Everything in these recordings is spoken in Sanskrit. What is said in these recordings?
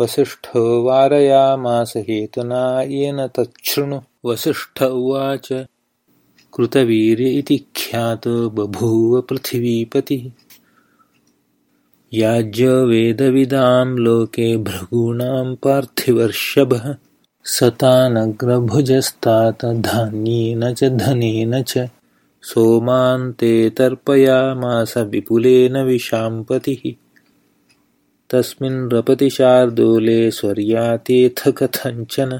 वसिष्ठो वारयामास हेतुना येन तच्छृणु। वसिष्ठ उवाच कृतवीर्य इति ख्यातो बभूव पृथिवीपतिः। याज्यवेदविदां लोके भृगूणां पार्थिवर्षभः। सतानग्रभुजस्तात धान्येन च धनेन च। सोमान्ते तर्पयामास विपुलेन विशाम्पतिः तस्मिन् रपतिशार्दूले स्वर्यातेऽथ कथञ्चन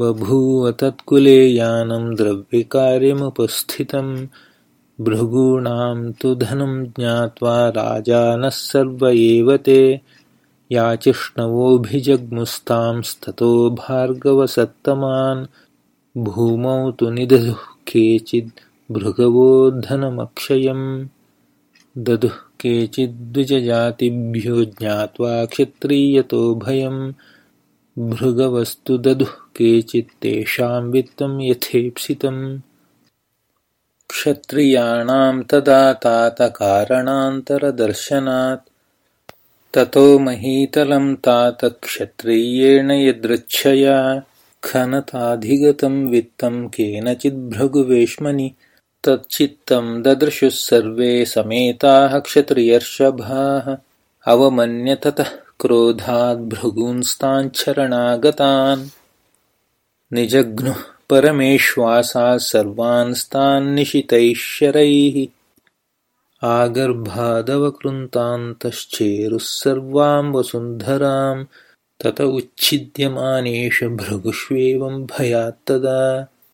बभूव तत्कुले यानं द्रव्यकार्यमुपस्थितं भृगूणां तु धनं ज्ञात्वा राजानः सर्व एव ते याचिष्णवोऽभिजग्मुस्तांस्ततो भार्गवसत्तमान् भूमौ तु निदधुः केचिद्भृगवो धनमक्षयम् ददुः केचिद्विजजातिभ्यो ज्ञात्वा क्षत्रियतो भयं भृगवस्तु ददुः केचित्तेषां वित्तं यथेप्सितम्। क्षत्रियाणां तदा तातकारणान्तरदर्शनात्। ततो महीतलं तात क्षत्रियेण यदृच्छया। खनताधिगतं वित्तं केनचिद्भृगुवेश्मनि तच्चित्तं ददृशुः सर्वे समेताः क्षत्रियर्षभाः। अवमन्यततः क्रोधाद्भृगूंस्ताञ्छरणागतान् निजघ्नुः परमेश्वासाः सर्वांस्तान्निशितैः शरैः आगर्भादवकृन्तान्तश्चेरुः सर्वां वसुन्धरां तत उच्छिद्यमानेषु भृगुष्वेवं भयात्तदा